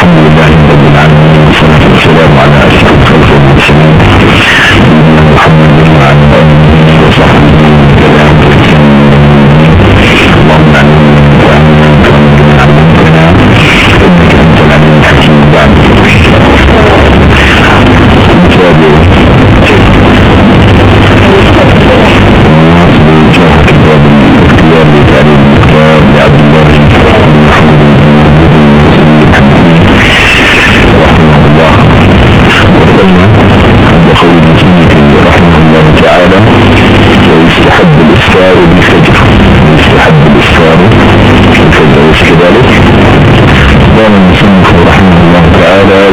Elhamdülillahi Rabbil Alemin Salatu Vesselamu Ala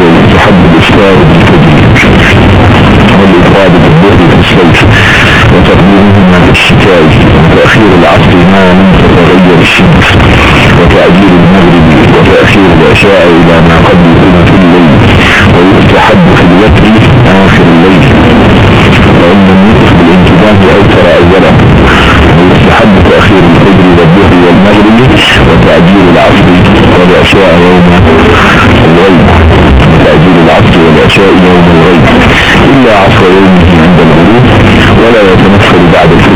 ويستحب الإسرار بالفجر والإفراد بالظهر في الصيف وتقديمهما في الشتاء وتأخير العصر ما لم تتغير الشمس وتأجيل المغرب وتأخير العشاء إلى ما قبل وتأجيل العصر والعشاء يوم الغيب وتأجيل العصر والعشاء يوم الغيب إلا عصر يومه عند الغروب ولا يتنفل بعد الفجر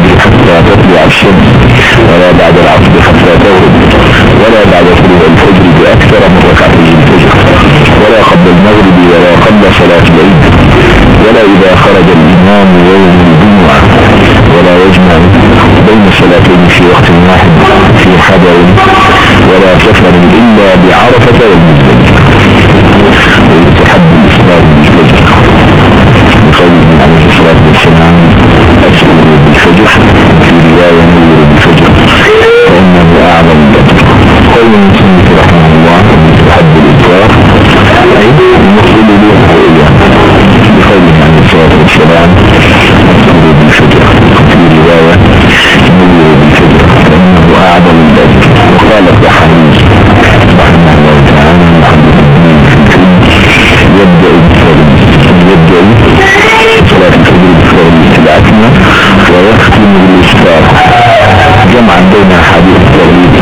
بين حديث التغليق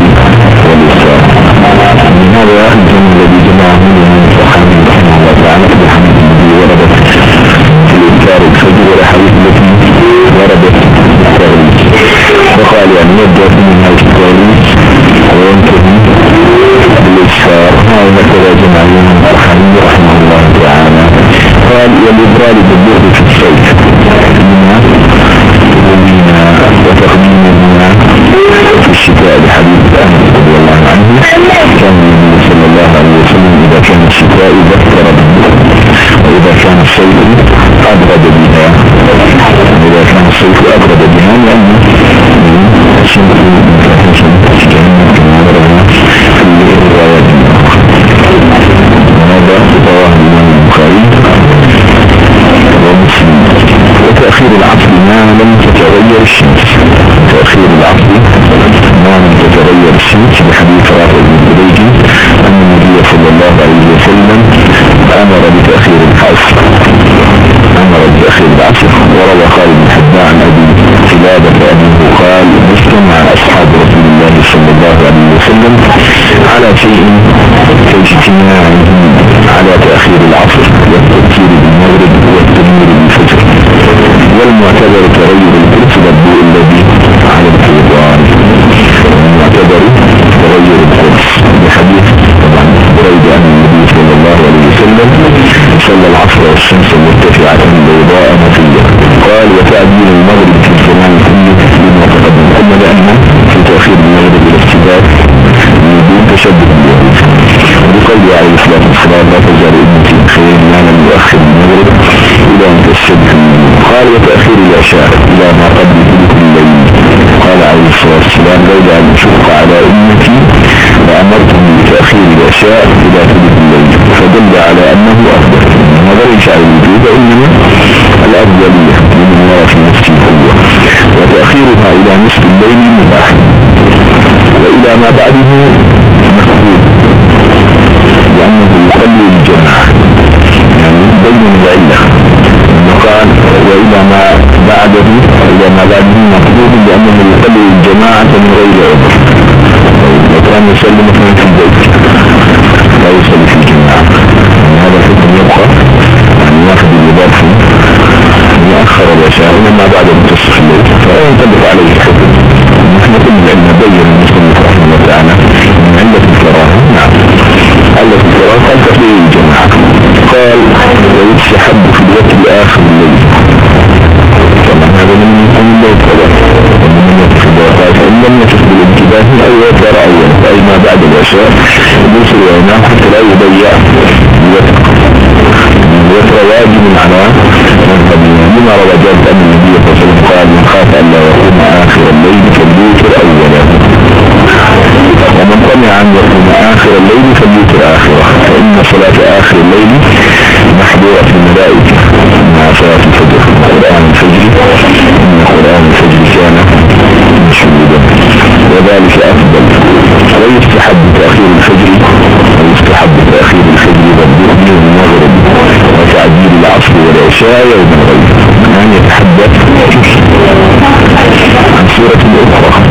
والإسفار من هذا الجمع الذي جمعه من الصحابي رحمه الله تعالى في حديث النبي وردت في الإسفار الفجر والحديث التي وردت في التغليق وقال يعني يبدأ من هذا التغليق وينتهي بالإسفار هذا كذا جمع من الصحابي رحمه الله تعالى قال والإبرار بالظهر الصيف أبرد بها لأن الشمس مفاحشة جهنم كما ورد في الروايات وهذا رواه الإمام البخاري ومسلم وتأخير العصر ما لم تتغير الشمس. تأخير العصر ما لم تتغير الشمس. بحديث رافع بن بديج أن على أمتي لأمرتهم بتأخير العشاء إلى ثلث الليل. فدل على أنه أفضل. هذا ليس على الوجود إنما الأفضلية لمن يرى في نفسه قوة وتأخيرها إلى نصف الليل مباح. وإلى ما بعده بعده إلى ما بعده مكروه لأنه يصلي الجماعة من غير عذر. لو كان يصلي مثلا في البيت لا يصلي في الجماعة. يعني هذا حكم يبقى يعني يأخذ الإضافة يأخر العشاء وما بعد منتصف الليل فينطبق عليه الحكم. نحن كل العلم بين المسلم رحمه الله تعالى من علة الكراهة نعم. علة الكراهة قال تقليل الجماعة. قال ويستحب في الوقت آخر الليل ومن يقوم آخر الليل فليوتر آخره فإن صلاة آخر الليل محظورة في الملائكة مع صلاة الفجر. ذلك أفضل. ويستحب تأخير الفجر؟ ويستحب تأخير الفجر والظهر والمغرب وتعديل العصر والعشاء يوم الغيب؟ من يتحدث؟ عن سورة أخرى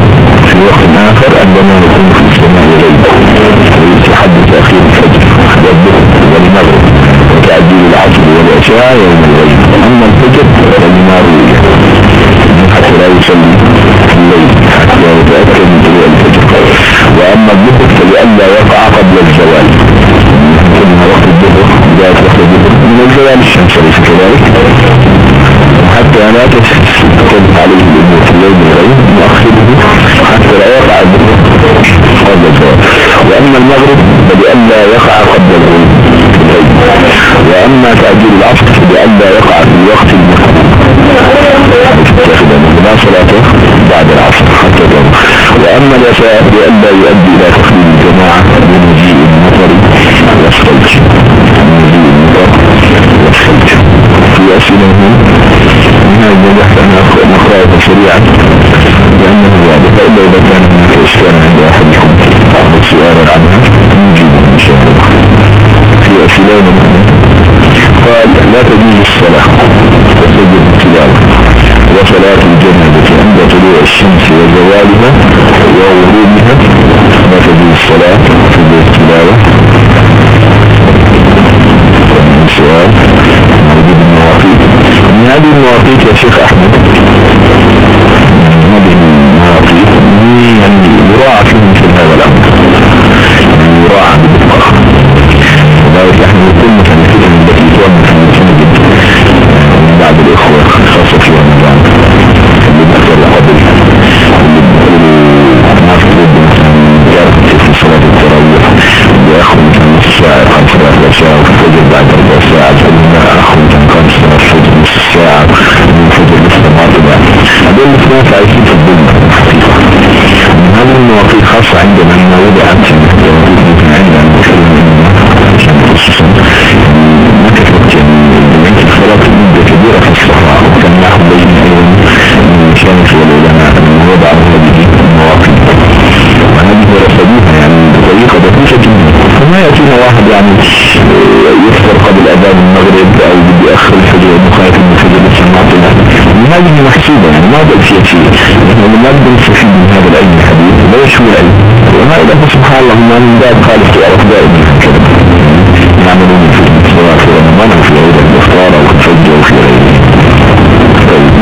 في وقت آخر عندما نكون في السماء الليل ويستحب تأخير الفجر والظهر والمغرب وتعديل العصر والعشاء يوم الغيب؟ أما الفجر فلما روي. حتى لا يصلي لا تختلف عليه الأمور في الليل الغيب نؤخره حتى لا يقع قبل الزوال وأما المغرب فلئلا يقع قبل الغيب وأما تأجيل العصر فلئلا يقع في الوقت المحدود لا صلاة بعد العصر حتى تنظر وأما العشاء لئلا يؤدي البحث أن نقرأه سريعا لأنه واضح إلا إذا كان هناك إشكال عند أحدكم أو سؤالا عنها نجيبه إن شاء الله في أسئلة قال لا تجوز الصلاة وسجد التلاوة وصلاة الجنة عند طلوع الشمس وزوالها وغروبها لا تجوز الصلاة friend. محسوبة يعني ما بأسية شيء نحن لما نستفيد من هذا العلم الحديث لا يشمل العلم وهذا سبحان الله من باب خالف تعرف دائما يعملون في سواء في رمضان أو في عيد الإفطار أو الفجر أو في غيره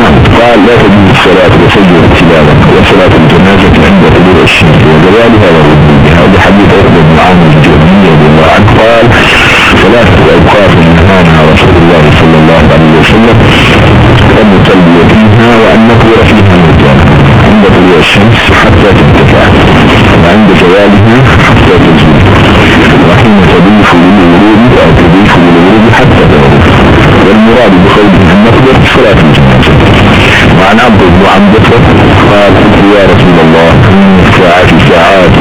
نعم. قال لا تجوز الصلاة وسجد التلاوة وصلاة الجنازة عند طلوع الشمس. وجلالها وردودها هذا حديث أخذ بن عامر الجرمي رضي الله عنه قال ثلاثة أوقات نهانا رسول الله صلى الله عليه وسلم. أن نصلي نقبر فيها المجال عند طلوع الشمس حتى ترتفع وعند زوالها حتى تزول وحين تضيف للورود أو تضيف للورود حتى تغرب. والمراد بقوله أن نقبر صلاة الجنازة. وعن عبد بن عبد قال يا رسول الله ساعات ساعات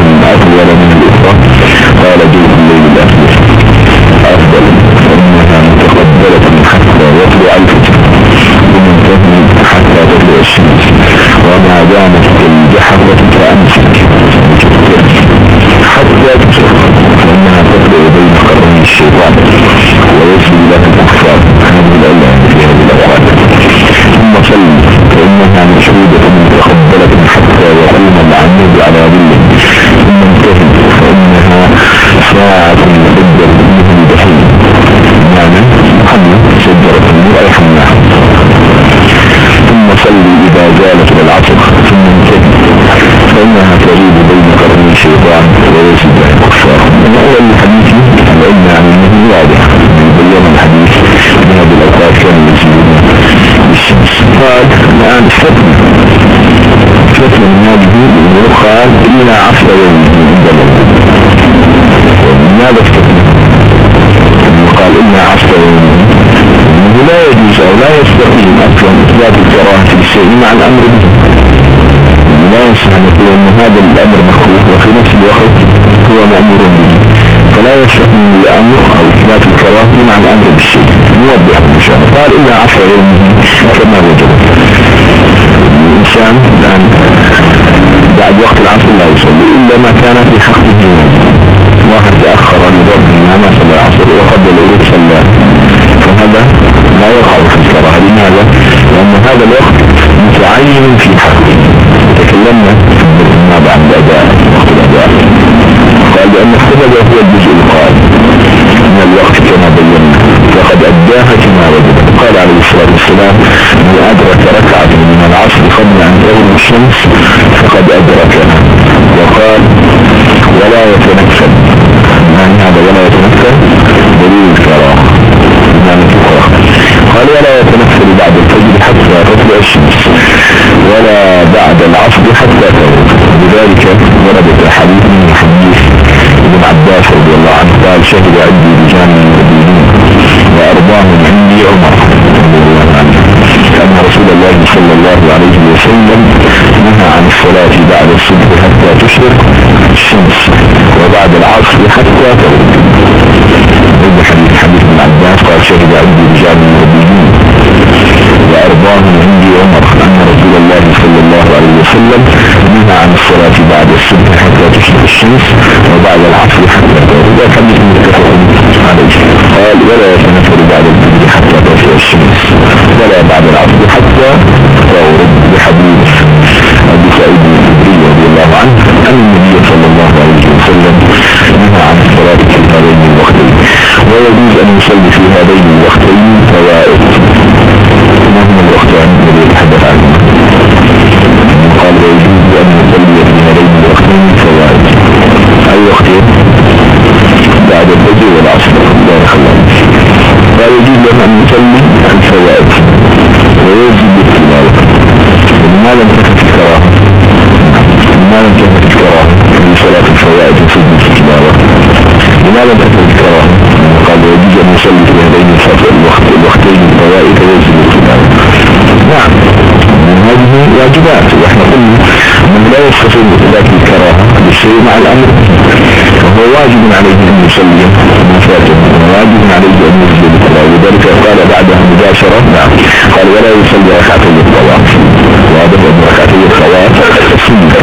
إلا عشر يوم استثنى قال إلا عشر يوم لا يجوز أو لا يستقيم أصلا اثبات الكراهه في الشيء مع الأمر به. لا يصح أن يقول إن هذا الأمر مكروه وفي نفس الوقت هو مأمور به. فلا يستقيم الامر أو اثبات الكراهه مع الأمر بالشيء. نوضح إن شاء الله. قال الا عشر يوم كما وجد الإنسان الآن بعد وقت العصر لا يصلي إلا ما كان في حق حقه. واحد تأخر عن ضرب ما صلى العصر وقبل الغروب صلى. فهذا لا يقع في الصلاة. لماذا؟ لأن هذا الوقت متعين في حقه. تكلمنا ما بعد أداء وقت الأداء. قال بأن السبب هو الجزء القائم من الوقت أدركها وقال ولا يتنفل يعني هذا ولا يتنفل دليل الكراهة يعني الكراهة قال ولا يتنفل بعد الفجر حتى تطلع الشمس. ولا بعد العصر حتى تغرب. لذلك وردت حديث من حديث ابن عباس رضي الله عنه. قال شهد عندي رجال المدينين وأرضاهم عندي عمر. رضي الله عنه أن رسول الله صلى الله عليه وسلم الصلاة بعد الصبح حتى تشرق الشمس وبعد العصر حتى تغرب. حديث حديث ابن عباس قال شهد عندي رجال المدينين وأرضاهم عندي عمر أن رسول الله صلى الله عليه وسلم نهى عن الصلاة بعد الصبح حتى تشرق الشمس وبعد العصر حتى تغرب. حديث متفق عليه. قال ولا يتنفر بعد الفجر حتى تطلع الشمس ولا بعد العصر حتى تغرب. بحديث صلى الله عليه وسلم نهى عن الصلاة في هذين الوقتين ويجوز أن يصلي في هذين قال يجوز أن يصلي في هذين الوقت الوقتين الفوائد ويجب التلاوة نعم. هذه واجبات. وإحنا قلنا من لا يستطيع ذلك الكراهة بالشيء مع الأمر. فهو واجب عليه أن يصلي. ما فاته واجب عليه أن يسجد وذلك قال بعدها مباشرة. نعم. قال ولا يصلي ركعتين الطواف واضح أن ركعتين الطواف سنة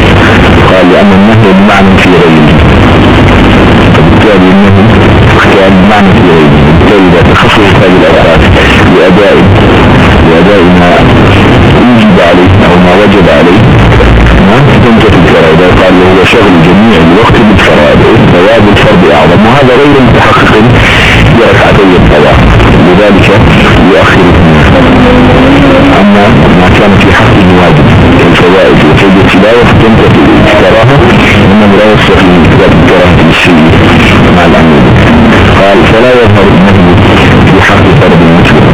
قال لأن النهي بمعنى في غيره. فبالتالي النهي كان بمعنى غيره بالتالي تخصص هذه الأوقات لأداء لأداء ما يجب عليه أو ما وجب عليه. تنتهي الفرائض. قال وهو شغل جميع الوقت بالفرائض ثواب الفرد أعظم. وهذا غير متحقق بركعتي الطواف لذلك يؤخر أما ما كان في حقه واجب كالفوائد وكيد التلاوة تنتهي الكراهة إنه لا يستطيع الكراهة بالشيء مع الأمر قال فلا يظهر النهي في حق فرد المسلم.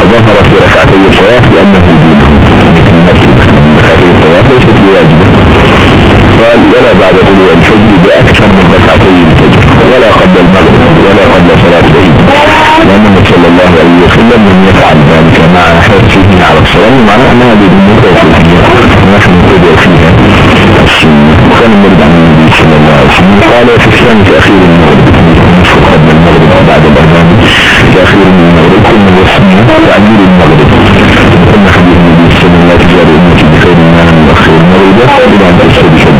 وظهر في ركعتي الطواف لأنه دينه. المسجد ركعتي الطواف ليست بواجبة قال ولا بعد طلوع الفجر بأكثر من ركعتي الفجر ولا قبل المغرب ولا قبل صلاة العيد. لأنه صلى الله عليه وسلم لم يفعل ذلك مع حرصه على الصلاة معنى أن هذه الأمور توفيقية ونحن نتبع فيها. السنة وكان المرد عن النبي صلى الله عليه وسلم قال في الثاني تأخير المغرب. نصف قبل المغرب وبعد الأذان تأخير المغرب كل وسمية تعجيل المغرب. كنا حديث النبي صلى الله عليه وسلم أمتي بخير ما نؤخر المغرب. إلى أن تشهد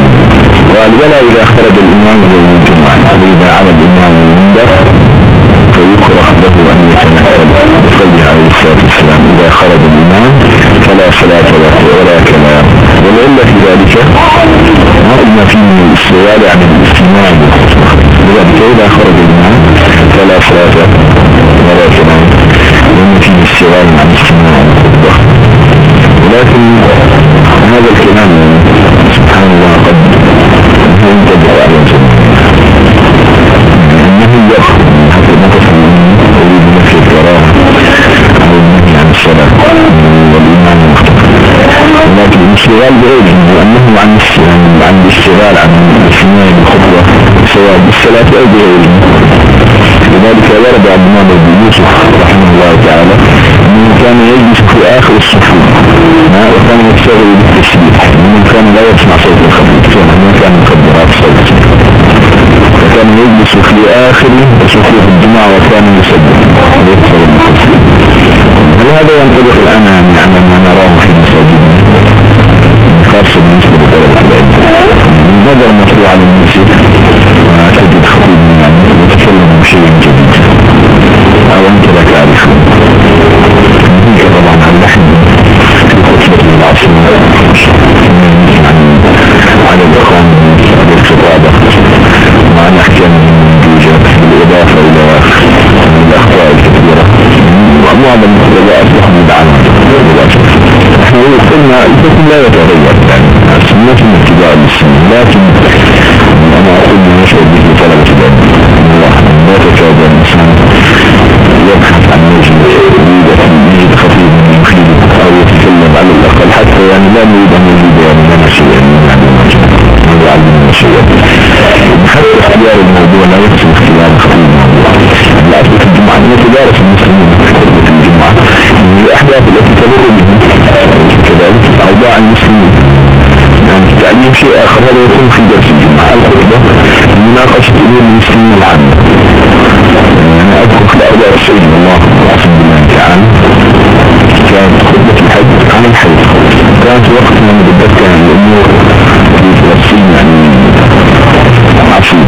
قال ولا إذا خرج الإمام يوم الجمعة. إذا على الإمام المنبر فيكره له أن يتنفل. بقوله عليه الصلاة والسلام. إذا خرج الإمام فلا صلاة ولا كلام. والعلة في ذلك ما من الاستوال عن الاستماع. فلا ولا لأن عن الاستماع. ولكن هذا الكلام سبحان الله قد ينتبه على الجميع إنه يخرج حتى نقص يريد نفي الكراهه أو النهي عن المختلف ولكن الاشتغال بغيره لانه عن عن الاشتغال عن السماع بالخطوه سواء بالصلاه او بغيره لذلك ورد عبد الله بن يوسف رحمه الله تعالى انه كان يجلس في اخر الصفوف وكان يشتغل بالتسبيح انه كان لا يسمع صوت الخبيث انه كان مخدرات صوت وكان يجلس في اخر صفوف الجمعة وكان يسبح ويكسر المسجد هل هذا ينطبق الآن عن ما نراه في مساجدنا خاصة بالنسبة لطلبة العلم النظر مطلوع على المسجد. وتجد خطيب يعني يتكلم بشيء جديد قلنا الحكم لا يتغير. السنة من اتباع السنة لكن أنا أقول ما يشعر به طلبة العلم. الله لا تكاد الإنسان يبحث عن وجه يريد أن يجد خطيب يفيد أو يتكلم على الأقل. حتى يعني لا نريد أن يجد يعني لنا شيئا. ما يعلمنا شيئا. حتى اختيار الموضوع لا يقصد اختيار خطيب الموضوع. في الجمعة أن يتدارس مناقشة أمور المسلمين العامة يعني أذكر في الأربع السعيد الله العظيم بالله تعالى كانت خطبة الحج عن الحج كانت وقت من بدأت الأمور في فلسطين يعني عصيب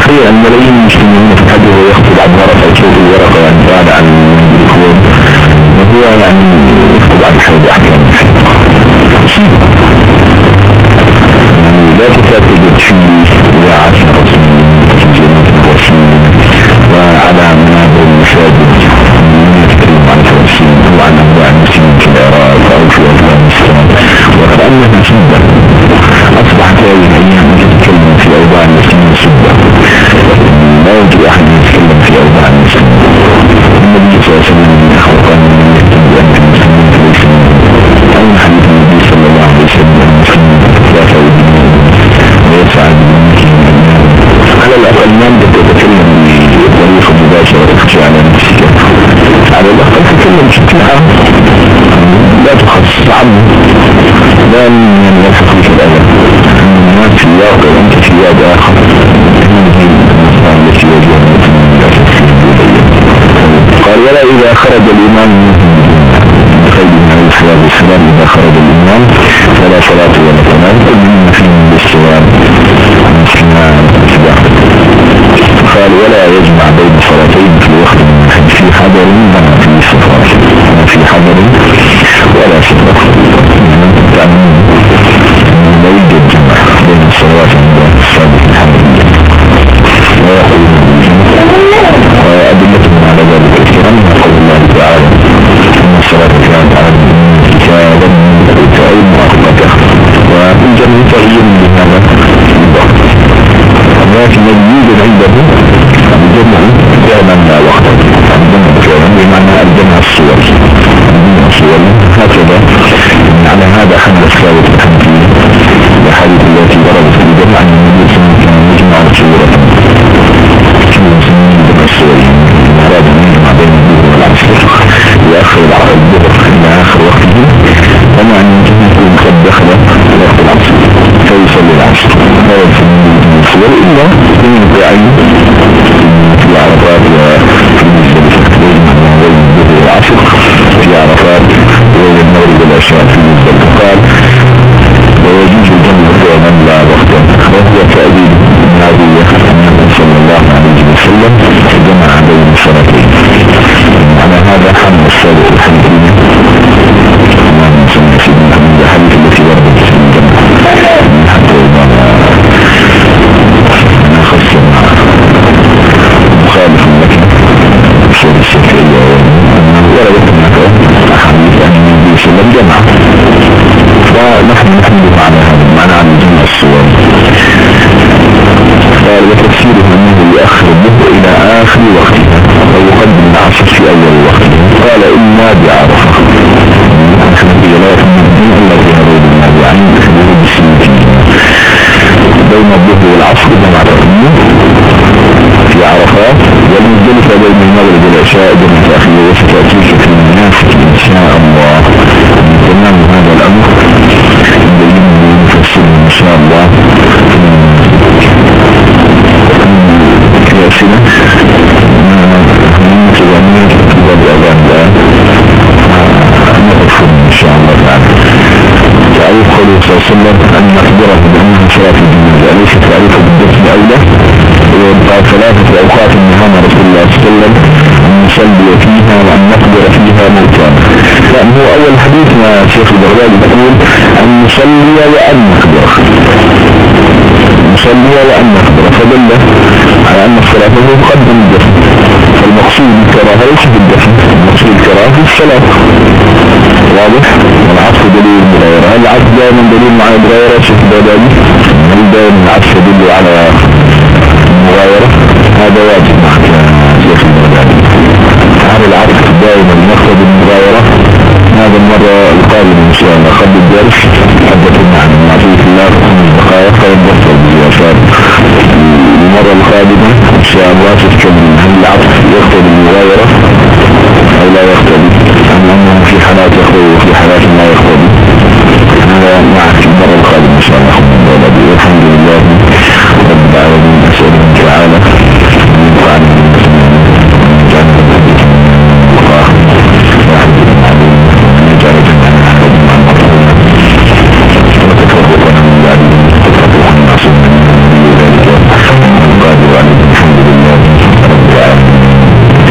تخيل أن ملايين المسلمين في الحج وهو يخطب عن ورقة وصوت الورقة يعني بعد عن الإخوان وهو يعني يخطب عن الحج أحكام بشكل عام لا تخصص عنه لا من يلحق الناس في في واجهها قال ولا إذا خرج الإمام بخير من الصلاة والسلام إذا خرج الإمام فلا صلاة ولا كل من فيه بالاستوام قال ولا يجمع بين صلاتين في وقت في حضر في سفر في حضر ولا سفر لا يوجد جمع بين الصلوات عند الصادق والمزدلفة بين المغرب والعشاء جمع تأخير وستأتيك في المناسك إن شاء الله تمام هذا الأمر بين المفسر إن شاء الله. في أسئلة من تغني كتب الأذان الآن نقف إن شاء الله. تعالى تعريف قوله صلى الله. عليه وسلم أن نخبره بأنها صلاة الجنة أليس تعريفه بالدفن أولى وقال ثلاثة أوقات نهانا رسول الله صلى الله عليه وسلم. أن نصلي فيها وأن نقدر فيها موتانا هو أول حديث مع شيخ البغدادي يقول أن نصلي وأن نقدر. نصلي وأن نقدر. فدل على أن الصلاة هو مقدم الدفن فالمقصود الكراهة ليس بالدفن المقصود الكراهة في الصلاة. واضح؟ والعصر العطف دليل المغايرة هل العطف دائما دليل مع المغايرة شيخ بادئي هل دائما العطف يدل على المجاورة هذا واجب معك يا شيخ البغدادي عن العطف دائما يقصد المجاورة هذا المرة القادمة إن شاء الله. قبل الدرس. حدثنا عن معصية الله في خمس دقائق فيتبصر باليسار المرة القادمة إن شاء الله تتكلم عن العطف يقصد المجاورة أو لا يقصد أم أنه في حالات يقصد وفي حالات لا يقصد